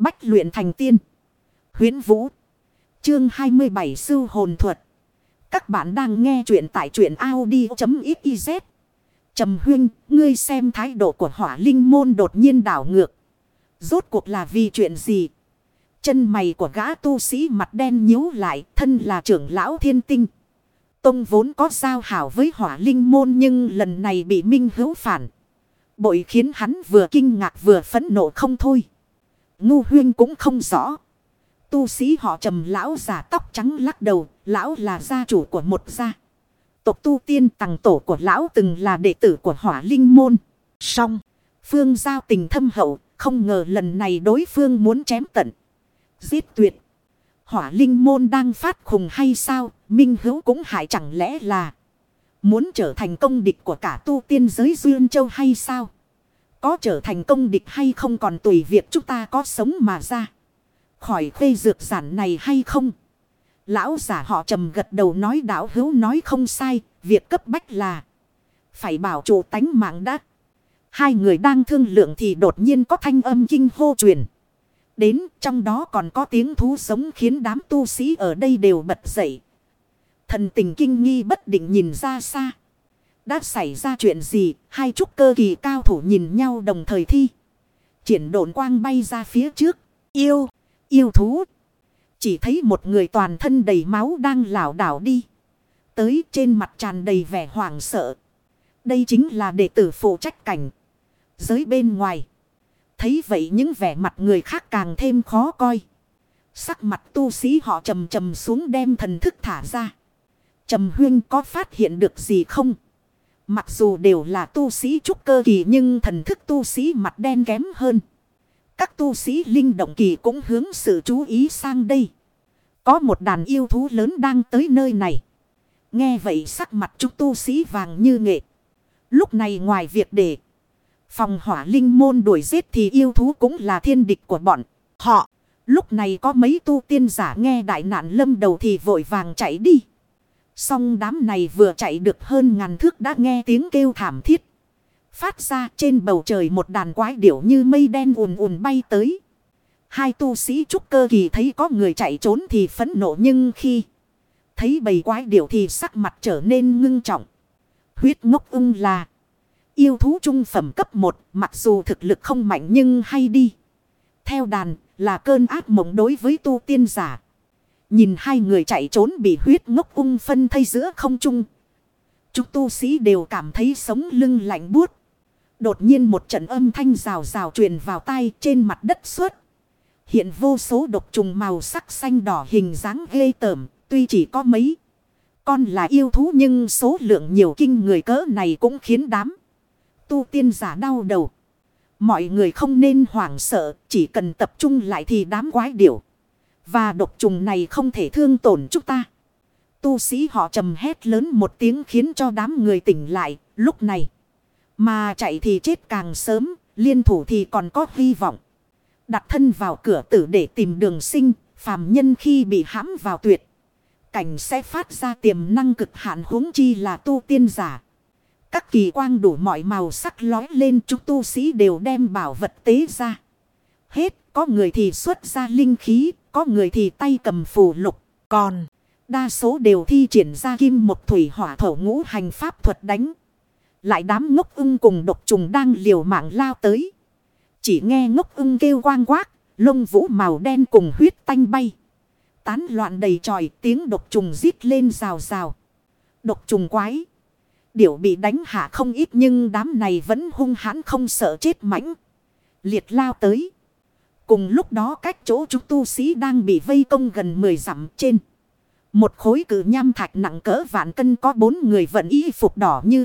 Bách luyện thành tiên. huyễn Vũ. Chương 27 Sư Hồn Thuật. Các bạn đang nghe truyện tại truyện Audi.xyz. Trầm huyên ngươi xem thái độ của hỏa linh môn đột nhiên đảo ngược. Rốt cuộc là vì chuyện gì? Chân mày của gã tu sĩ mặt đen nhíu lại, thân là trưởng lão thiên tinh. Tông vốn có giao hảo với hỏa linh môn nhưng lần này bị minh hữu phản. Bội khiến hắn vừa kinh ngạc vừa phẫn nộ không thôi. Ngu huyên cũng không rõ. Tu sĩ họ trầm lão giả tóc trắng lắc đầu. Lão là gia chủ của một gia. Tộc tu tiên tầng tổ của lão từng là đệ tử của hỏa linh môn. Xong. Phương giao tình thâm hậu. Không ngờ lần này đối phương muốn chém tận. Giết tuyệt. Hỏa linh môn đang phát khùng hay sao? Minh hữu cũng hại chẳng lẽ là. Muốn trở thành công địch của cả tu tiên giới Duyên Châu hay sao? Có trở thành công địch hay không còn tùy việc chúng ta có sống mà ra. Khỏi khuê dược giản này hay không? Lão giả họ trầm gật đầu nói đạo hữu nói không sai. Việc cấp bách là phải bảo chủ tánh mạng đã. Hai người đang thương lượng thì đột nhiên có thanh âm kinh hô truyền. Đến trong đó còn có tiếng thú sống khiến đám tu sĩ ở đây đều bật dậy. Thần tình kinh nghi bất định nhìn ra xa. Đã xảy ra chuyện gì, hai trúc cơ kỳ cao thủ nhìn nhau đồng thời thi. Triển độn quang bay ra phía trước. Yêu, yêu thú. Chỉ thấy một người toàn thân đầy máu đang lảo đảo đi. Tới trên mặt tràn đầy vẻ hoảng sợ. Đây chính là đệ tử phụ trách cảnh. Giới bên ngoài. Thấy vậy những vẻ mặt người khác càng thêm khó coi. Sắc mặt tu sĩ họ trầm trầm xuống đem thần thức thả ra. Trầm huyên có phát hiện được gì không? Mặc dù đều là tu sĩ trúc cơ kỳ nhưng thần thức tu sĩ mặt đen kém hơn. Các tu sĩ linh động kỳ cũng hướng sự chú ý sang đây. Có một đàn yêu thú lớn đang tới nơi này. Nghe vậy sắc mặt chúng tu sĩ vàng như nghệ. Lúc này ngoài việc để phòng hỏa linh môn đuổi giết thì yêu thú cũng là thiên địch của bọn họ. Lúc này có mấy tu tiên giả nghe đại nạn lâm đầu thì vội vàng chạy đi. Xong đám này vừa chạy được hơn ngàn thước đã nghe tiếng kêu thảm thiết. Phát ra trên bầu trời một đàn quái điểu như mây đen ùn ùn bay tới. Hai tu sĩ trúc cơ kỳ thấy có người chạy trốn thì phẫn nộ nhưng khi thấy bầy quái điểu thì sắc mặt trở nên ngưng trọng. Huyết ngốc ung là yêu thú trung phẩm cấp 1 mặc dù thực lực không mạnh nhưng hay đi. Theo đàn là cơn ác mộng đối với tu tiên giả. Nhìn hai người chạy trốn bị huyết ngốc ung phân thay giữa không trung. Chúng tu sĩ đều cảm thấy sống lưng lạnh buốt. Đột nhiên một trận âm thanh rào rào truyền vào tai trên mặt đất suốt. Hiện vô số độc trùng màu sắc xanh đỏ hình dáng ghê tởm, tuy chỉ có mấy. Con là yêu thú nhưng số lượng nhiều kinh người cỡ này cũng khiến đám. Tu tiên giả đau đầu. Mọi người không nên hoảng sợ, chỉ cần tập trung lại thì đám quái điểu. Và độc trùng này không thể thương tổn chúng ta. Tu sĩ họ trầm hét lớn một tiếng khiến cho đám người tỉnh lại. Lúc này. Mà chạy thì chết càng sớm. Liên thủ thì còn có hy vọng. Đặt thân vào cửa tử để tìm đường sinh. Phàm nhân khi bị hãm vào tuyệt. Cảnh sẽ phát ra tiềm năng cực hạn huống chi là tu tiên giả. Các kỳ quang đủ mọi màu sắc lói lên chúng tu sĩ đều đem bảo vật tế ra. Hết, có người thì xuất ra linh khí, có người thì tay cầm phù lục, còn đa số đều thi triển ra kim một thủy hỏa thổ ngũ hành pháp thuật đánh. Lại đám ngốc ưng cùng độc trùng đang liều mạng lao tới. Chỉ nghe ngốc ưng kêu quang quát, lông vũ màu đen cùng huyết tanh bay. Tán loạn đầy tròi tiếng độc trùng rít lên rào rào. Độc trùng quái. Điểu bị đánh hạ không ít nhưng đám này vẫn hung hãn không sợ chết mãnh. Liệt lao tới. Cùng lúc đó cách chỗ chúng tu sĩ đang bị vây công gần 10 dặm trên. Một khối cử nham thạch nặng cỡ vạn cân có bốn người vận y phục đỏ như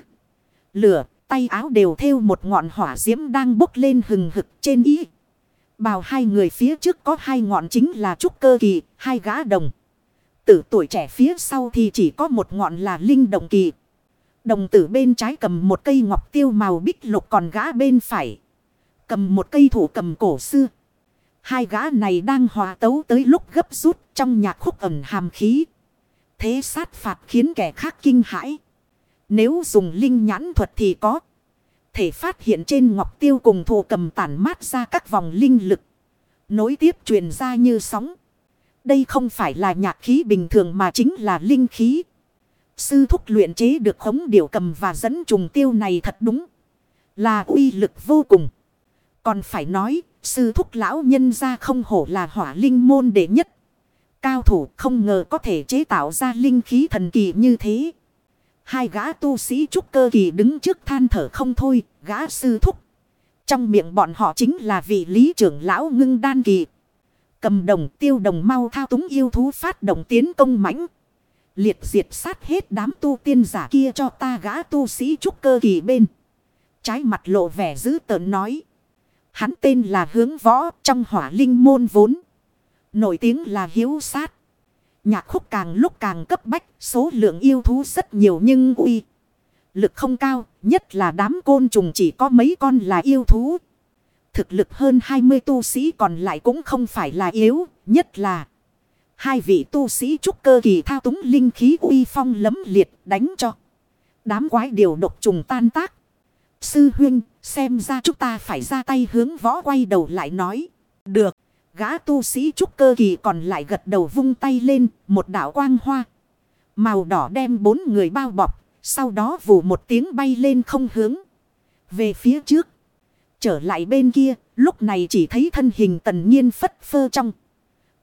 lửa, tay áo đều theo một ngọn hỏa diễm đang bốc lên hừng hực trên y. Bào hai người phía trước có hai ngọn chính là trúc cơ kỳ, hai gã đồng. Tử tuổi trẻ phía sau thì chỉ có một ngọn là linh đồng kỳ. Đồng tử bên trái cầm một cây ngọc tiêu màu bích lục còn gã bên phải. Cầm một cây thủ cầm cổ xưa. Hai gã này đang hòa tấu tới lúc gấp rút trong nhạc khúc ẩn hàm khí. Thế sát phạt khiến kẻ khác kinh hãi. Nếu dùng linh nhãn thuật thì có. Thể phát hiện trên ngọc tiêu cùng thủ cầm tản mát ra các vòng linh lực. Nối tiếp truyền ra như sóng. Đây không phải là nhạc khí bình thường mà chính là linh khí. Sư thúc luyện chế được khống điều cầm và dẫn trùng tiêu này thật đúng. Là uy lực vô cùng. Còn phải nói, sư thúc lão nhân ra không hổ là hỏa linh môn đệ nhất. Cao thủ không ngờ có thể chế tạo ra linh khí thần kỳ như thế. Hai gã tu sĩ trúc cơ kỳ đứng trước than thở không thôi, gã sư thúc. Trong miệng bọn họ chính là vị lý trưởng lão ngưng đan kỳ. Cầm đồng tiêu đồng mau thao túng yêu thú phát động tiến công mãnh. Liệt diệt sát hết đám tu tiên giả kia cho ta gã tu sĩ trúc cơ kỳ bên. Trái mặt lộ vẻ dữ tợn nói. Hắn tên là hướng võ trong hỏa linh môn vốn. Nổi tiếng là hiếu sát. Nhạc khúc càng lúc càng cấp bách, số lượng yêu thú rất nhiều nhưng uy. Lực không cao, nhất là đám côn trùng chỉ có mấy con là yêu thú. Thực lực hơn 20 tu sĩ còn lại cũng không phải là yếu, nhất là hai vị tu sĩ trúc cơ kỳ thao túng linh khí uy phong lấm liệt đánh cho. Đám quái điều độc trùng tan tác. Sư huynh, xem ra chúng ta phải ra tay hướng võ quay đầu lại nói. Được. Gã tu sĩ trúc cơ kỳ còn lại gật đầu vung tay lên, một đảo quang hoa. Màu đỏ đem bốn người bao bọc, sau đó vù một tiếng bay lên không hướng. Về phía trước. Trở lại bên kia, lúc này chỉ thấy thân hình tần nhiên phất phơ trong.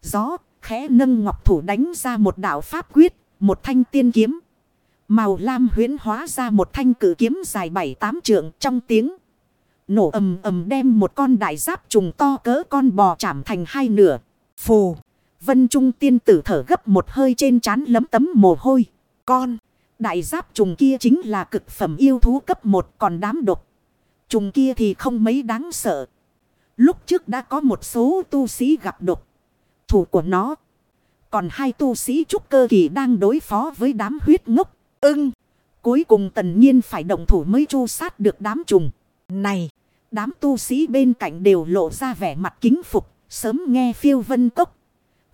Gió, khẽ nâng ngọc thủ đánh ra một đạo pháp quyết, một thanh tiên kiếm. Màu lam huyến hóa ra một thanh cử kiếm dài bảy tám trượng trong tiếng. Nổ ầm ầm đem một con đại giáp trùng to cỡ con bò chạm thành hai nửa. Phù. Vân Trung tiên tử thở gấp một hơi trên trán lấm tấm mồ hôi. Con. Đại giáp trùng kia chính là cực phẩm yêu thú cấp một còn đám độc. Trùng kia thì không mấy đáng sợ. Lúc trước đã có một số tu sĩ gặp độc. Thủ của nó. Còn hai tu sĩ trúc cơ kỳ đang đối phó với đám huyết ngốc. Ưng. Cuối cùng tần nhiên phải động thủ mới chu sát được đám trùng. Này. Đám tu sĩ bên cạnh đều lộ ra vẻ mặt kính phục. Sớm nghe phiêu vân cốc.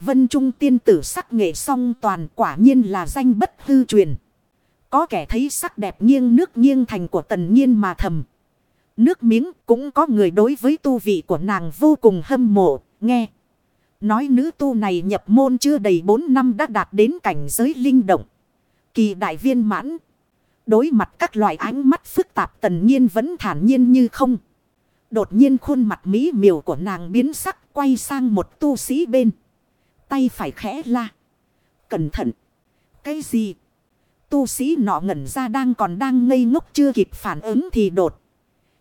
Vân Trung tiên tử sắc nghệ song toàn quả nhiên là danh bất hư truyền. Có kẻ thấy sắc đẹp nghiêng nước nghiêng thành của tần nhiên mà thầm. Nước miếng cũng có người đối với tu vị của nàng vô cùng hâm mộ, nghe. Nói nữ tu này nhập môn chưa đầy 4 năm đã đạt đến cảnh giới linh động. Kỳ đại viên mãn. Đối mặt các loại ánh mắt phức tạp tần nhiên vẫn thản nhiên như không. Đột nhiên khuôn mặt mỹ miều của nàng biến sắc quay sang một tu sĩ bên. Tay phải khẽ la. Cẩn thận. Cái gì? Tu sĩ nọ ngẩn ra đang còn đang ngây ngốc chưa kịp phản ứng thì đột.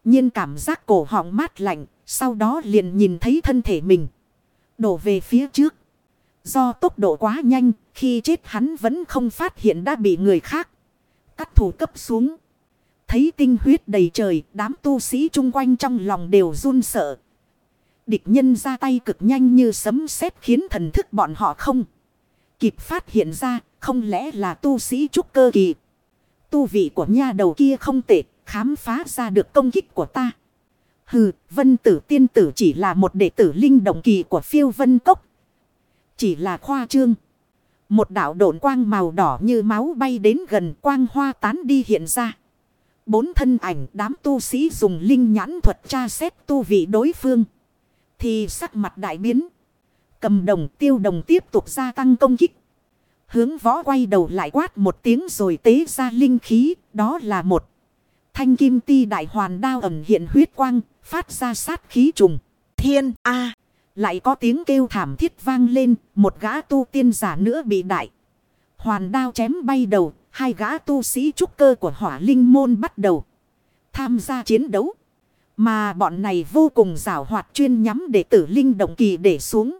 nhiên cảm giác cổ họng mát lạnh. Sau đó liền nhìn thấy thân thể mình. Đổ về phía trước. Do tốc độ quá nhanh. Khi chết hắn vẫn không phát hiện đã bị người khác. Cắt thủ cấp xuống. Thấy tinh huyết đầy trời, đám tu sĩ chung quanh trong lòng đều run sợ. Địch nhân ra tay cực nhanh như sấm sét khiến thần thức bọn họ không. Kịp phát hiện ra, không lẽ là tu sĩ trúc cơ kỳ. Tu vị của nha đầu kia không tệ, khám phá ra được công kích của ta. Hừ, vân tử tiên tử chỉ là một đệ tử linh động kỳ của phiêu vân cốc. Chỉ là khoa trương. Một đạo độn quang màu đỏ như máu bay đến gần quang hoa tán đi hiện ra. Bốn thân ảnh đám tu sĩ dùng linh nhãn thuật tra xét tu vị đối phương. Thì sắc mặt đại biến. Cầm đồng tiêu đồng tiếp tục gia tăng công kích. Hướng võ quay đầu lại quát một tiếng rồi tế ra linh khí. Đó là một. Thanh kim ti đại hoàn đao ẩm hiện huyết quang. Phát ra sát khí trùng. Thiên A lại có tiếng kêu thảm thiết vang lên. Một gã tu tiên giả nữa bị đại. Hoàn đao chém bay đầu. Hai gã tu sĩ trúc cơ của hỏa linh môn bắt đầu tham gia chiến đấu. Mà bọn này vô cùng rào hoạt chuyên nhắm để tử linh động kỳ để xuống.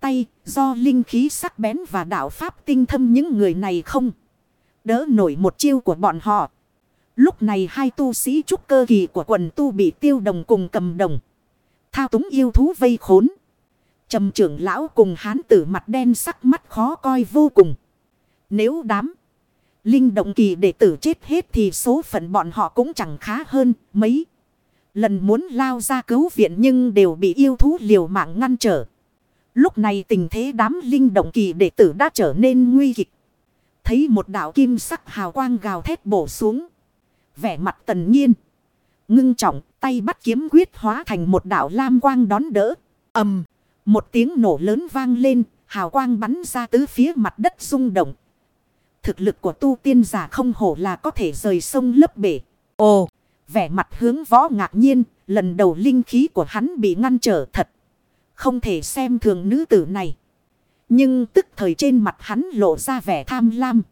Tay, do linh khí sắc bén và đạo pháp tinh thâm những người này không. Đỡ nổi một chiêu của bọn họ. Lúc này hai tu sĩ trúc cơ kỳ của quần tu bị tiêu đồng cùng cầm đồng. Thao túng yêu thú vây khốn. Trầm trưởng lão cùng hán tử mặt đen sắc mắt khó coi vô cùng. Nếu đám. Linh động kỳ đệ tử chết hết thì số phận bọn họ cũng chẳng khá hơn mấy. Lần muốn lao ra cứu viện nhưng đều bị yêu thú liều mạng ngăn trở. Lúc này tình thế đám linh động kỳ đệ tử đã trở nên nguy kịch. Thấy một đạo kim sắc hào quang gào thét bổ xuống. Vẻ mặt tần nhiên. Ngưng trọng tay bắt kiếm quyết hóa thành một đạo lam quang đón đỡ. ầm Một tiếng nổ lớn vang lên, hào quang bắn ra tứ phía mặt đất rung động. Thực lực của tu tiên giả không hổ là có thể rời sông lấp bể. Ồ, vẻ mặt hướng võ ngạc nhiên, lần đầu linh khí của hắn bị ngăn trở thật. Không thể xem thường nữ tử này. Nhưng tức thời trên mặt hắn lộ ra vẻ tham lam.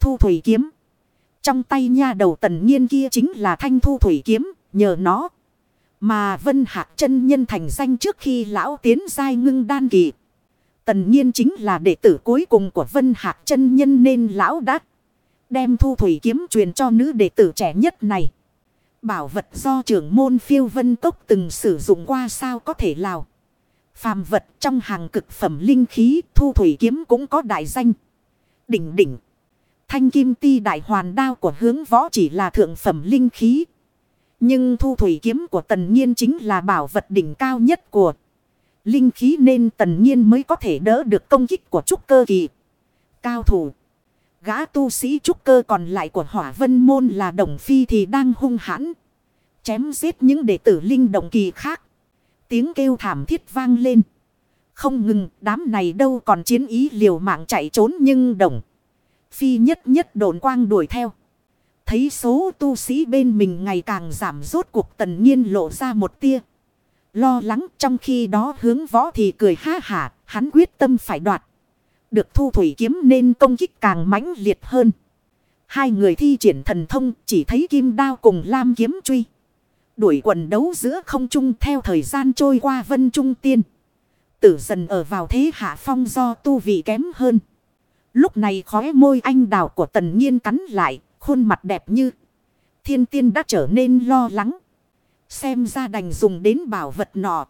Thu thủy kiếm. Trong tay nha đầu tần nhiên kia chính là thanh thu thủy kiếm, nhờ nó. Mà Vân Hạc chân nhân thành danh trước khi lão tiến giai ngưng đan kỳ. Tần nhiên chính là đệ tử cuối cùng của Vân Hạc chân nhân nên lão đắc đem thu thủy kiếm truyền cho nữ đệ tử trẻ nhất này. Bảo vật do trưởng môn phiêu vân tốc từng sử dụng qua sao có thể lào. Phàm vật trong hàng cực phẩm linh khí thu thủy kiếm cũng có đại danh. Đỉnh đỉnh. Thanh kim ti đại hoàn đao của hướng võ chỉ là thượng phẩm linh khí. Nhưng thu thủy kiếm của tần nhiên chính là bảo vật đỉnh cao nhất của linh khí nên tần nhiên mới có thể đỡ được công kích của trúc cơ kỳ. Cao thủ. Gã tu sĩ trúc cơ còn lại của hỏa vân môn là đồng phi thì đang hung hãn. Chém giết những đệ tử linh động kỳ khác. Tiếng kêu thảm thiết vang lên. Không ngừng, đám này đâu còn chiến ý liều mạng chạy trốn nhưng đồng. Phi nhất nhất đồn quang đuổi theo. Thấy số tu sĩ bên mình ngày càng giảm rốt cuộc tần nhiên lộ ra một tia. Lo lắng trong khi đó hướng võ thì cười ha hả, hắn quyết tâm phải đoạt. Được thu thủy kiếm nên công kích càng mãnh liệt hơn. Hai người thi triển thần thông chỉ thấy kim đao cùng lam kiếm truy. Đuổi quần đấu giữa không trung theo thời gian trôi qua vân trung tiên. Tử dần ở vào thế hạ phong do tu vị kém hơn. Lúc này khóe môi anh đào của tần nhiên cắn lại, khuôn mặt đẹp như thiên tiên đã trở nên lo lắng. Xem ra đành dùng đến bảo vật nọ.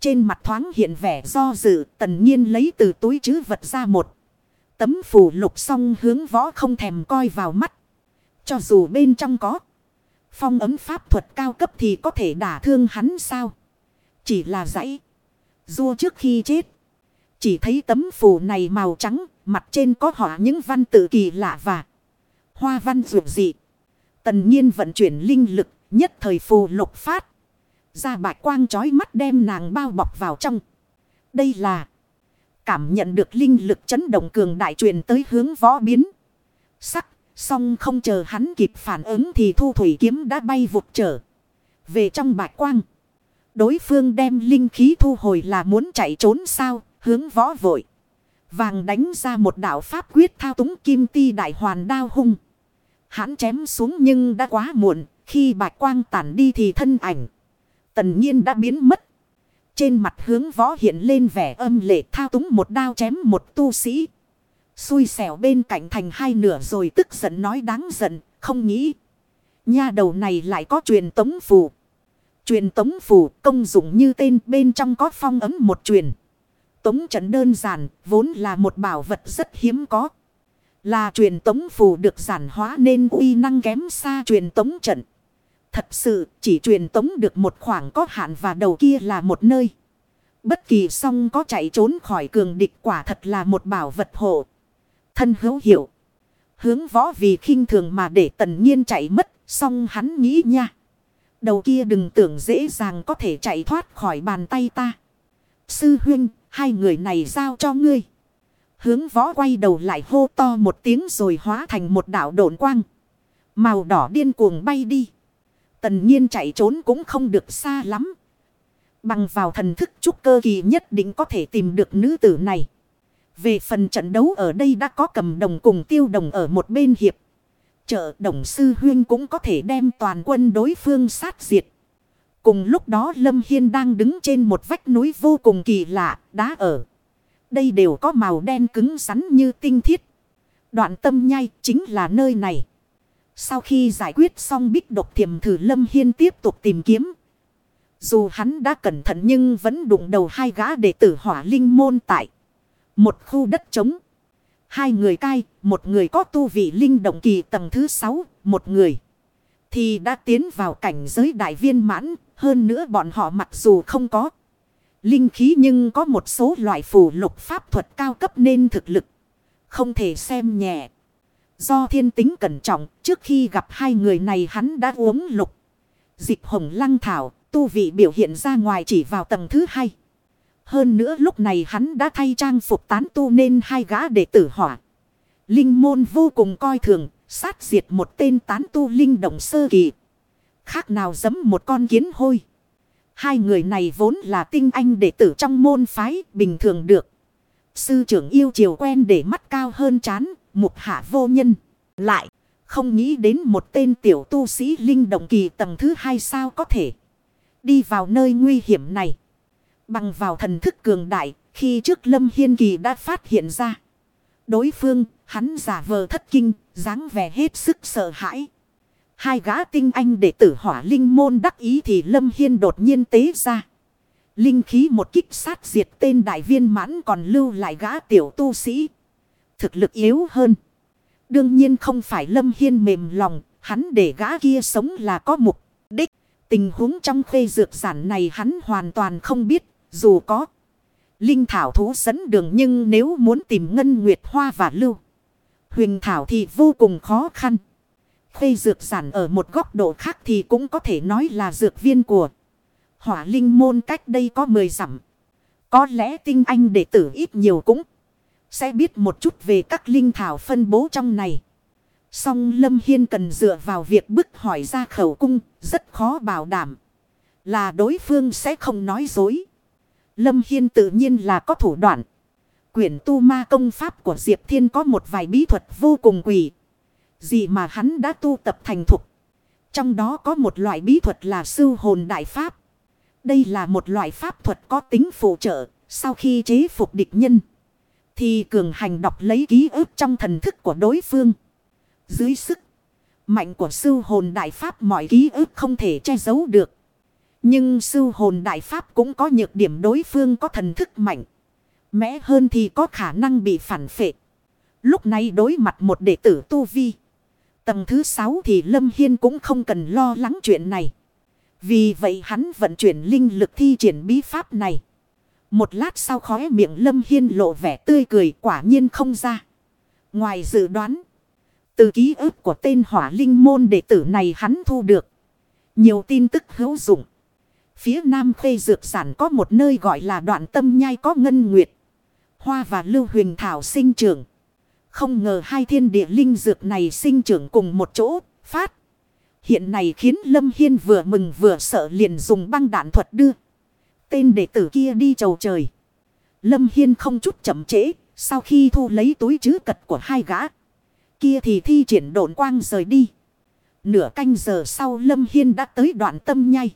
Trên mặt thoáng hiện vẻ do dự, tần nhiên lấy từ túi chứ vật ra một. Tấm phủ lục song hướng võ không thèm coi vào mắt. Cho dù bên trong có phong ấm pháp thuật cao cấp thì có thể đả thương hắn sao? Chỉ là dãy. Rua trước khi chết. Chỉ thấy tấm phù này màu trắng, mặt trên có họa những văn tự kỳ lạ và hoa văn rượu dị. Tần nhiên vận chuyển linh lực, nhất thời phù lục phát. Ra bạch quang chói mắt đem nàng bao bọc vào trong. Đây là cảm nhận được linh lực chấn động cường đại truyền tới hướng võ biến. Sắc, song không chờ hắn kịp phản ứng thì thu thủy kiếm đã bay vụt trở. Về trong bạch quang. Đối phương đem linh khí thu hồi là muốn chạy trốn sao, hướng võ vội. Vàng đánh ra một đạo pháp quyết thao túng kim ti đại hoàn đao hung. Hắn chém xuống nhưng đã quá muộn, khi bạch quang tản đi thì thân ảnh. Tần nhiên đã biến mất. Trên mặt hướng võ hiện lên vẻ âm lệ thao túng một đao chém một tu sĩ. Xui xẻo bên cạnh thành hai nửa rồi tức giận nói đáng giận, không nghĩ. Nha đầu này lại có truyền tống phù. Truyền tống phù công dụng như tên bên trong có phong ấm một truyền. Tống trận đơn giản, vốn là một bảo vật rất hiếm có. Là truyền tống phù được giản hóa nên uy năng kém xa truyền tống trận. Thật sự chỉ truyền tống được một khoảng có hạn và đầu kia là một nơi. Bất kỳ song có chạy trốn khỏi cường địch quả thật là một bảo vật hộ. Thân hữu hiệu. Hướng võ vì khinh thường mà để tần nhiên chạy mất. Song hắn nghĩ nha. Đầu kia đừng tưởng dễ dàng có thể chạy thoát khỏi bàn tay ta. Sư huynh, hai người này giao cho ngươi. Hướng võ quay đầu lại hô to một tiếng rồi hóa thành một đảo độn quang. Màu đỏ điên cuồng bay đi. Tần nhiên chạy trốn cũng không được xa lắm. Bằng vào thần thức trúc cơ kỳ nhất định có thể tìm được nữ tử này. Về phần trận đấu ở đây đã có cầm đồng cùng tiêu đồng ở một bên hiệp. Trợ đồng sư huyên cũng có thể đem toàn quân đối phương sát diệt. Cùng lúc đó Lâm Hiên đang đứng trên một vách núi vô cùng kỳ lạ, đá ở. Đây đều có màu đen cứng rắn như tinh thiết. Đoạn tâm nhai chính là nơi này. Sau khi giải quyết xong bích độc thiểm thử Lâm Hiên tiếp tục tìm kiếm. Dù hắn đã cẩn thận nhưng vẫn đụng đầu hai gã đệ tử hỏa linh môn tại. Một khu đất trống. Hai người cai, một người có tu vị linh động kỳ tầng thứ sáu, một người. Thì đã tiến vào cảnh giới đại viên mãn, hơn nữa bọn họ mặc dù không có. Linh khí nhưng có một số loại phù lục pháp thuật cao cấp nên thực lực. Không thể xem nhẹ. Do thiên tính cẩn trọng, trước khi gặp hai người này hắn đã uống lục. Dịch hồng lăng thảo, tu vị biểu hiện ra ngoài chỉ vào tầng thứ hai. Hơn nữa lúc này hắn đã thay trang phục tán tu nên hai gã đệ tử hỏa. Linh môn vô cùng coi thường, sát diệt một tên tán tu linh động sơ kỳ. Khác nào giấm một con kiến hôi. Hai người này vốn là tinh anh đệ tử trong môn phái bình thường được. Sư trưởng yêu chiều quen để mắt cao hơn chán, mục hạ vô nhân. Lại, không nghĩ đến một tên tiểu tu sĩ linh động kỳ tầng thứ hai sao có thể đi vào nơi nguy hiểm này. Bằng vào thần thức cường đại, khi trước Lâm Hiên Kỳ đã phát hiện ra. Đối phương, hắn giả vờ thất kinh, dáng vẻ hết sức sợ hãi. Hai gã tinh anh đệ tử hỏa linh môn đắc ý thì Lâm Hiên đột nhiên tế ra. Linh khí một kích sát diệt tên đại viên mãn còn lưu lại gã tiểu tu sĩ. Thực lực yếu hơn. Đương nhiên không phải Lâm Hiên mềm lòng, hắn để gã kia sống là có mục đích. Tình huống trong khuê dược giản này hắn hoàn toàn không biết, dù có. Linh thảo thú dẫn đường nhưng nếu muốn tìm ngân nguyệt hoa và lưu. Huỳnh thảo thì vô cùng khó khăn. Khuê dược giản ở một góc độ khác thì cũng có thể nói là dược viên của hỏa linh môn cách đây có 10 dặm. Có lẽ tinh anh đệ tử ít nhiều cũng sẽ biết một chút về các linh thảo phân bố trong này. Song Lâm Hiên cần dựa vào việc bức hỏi ra khẩu cung, rất khó bảo đảm. Là đối phương sẽ không nói dối. Lâm Hiên tự nhiên là có thủ đoạn. Quyển tu ma công pháp của Diệp Thiên có một vài bí thuật vô cùng quỷ. Gì mà hắn đã tu tập thành thục. Trong đó có một loại bí thuật là sư hồn đại pháp. Đây là một loại pháp thuật có tính phụ trợ. Sau khi chế phục địch nhân. Thì cường hành đọc lấy ký ức trong thần thức của đối phương. Dưới sức mạnh của sư hồn đại pháp mọi ký ức không thể che giấu được. Nhưng sư hồn đại pháp cũng có nhược điểm đối phương có thần thức mạnh. Mẽ hơn thì có khả năng bị phản phệ. Lúc này đối mặt một đệ tử tu vi. Tầng thứ sáu thì Lâm Hiên cũng không cần lo lắng chuyện này. Vì vậy hắn vận chuyển linh lực thi triển bí pháp này. Một lát sau khóe miệng Lâm Hiên lộ vẻ tươi cười quả nhiên không ra. Ngoài dự đoán. Từ ký ức của tên hỏa linh môn đệ tử này hắn thu được. Nhiều tin tức hữu dụng. Phía nam khê dược sản có một nơi gọi là đoạn tâm nhai có ngân nguyệt. Hoa và lưu huyền thảo sinh trưởng. Không ngờ hai thiên địa linh dược này sinh trưởng cùng một chỗ, phát. Hiện này khiến Lâm Hiên vừa mừng vừa sợ liền dùng băng đạn thuật đưa. Tên đệ tử kia đi chầu trời. Lâm Hiên không chút chậm trễ, sau khi thu lấy túi chứ cật của hai gã. Kia thì thi triển độn quang rời đi. Nửa canh giờ sau Lâm Hiên đã tới đoạn tâm nhai.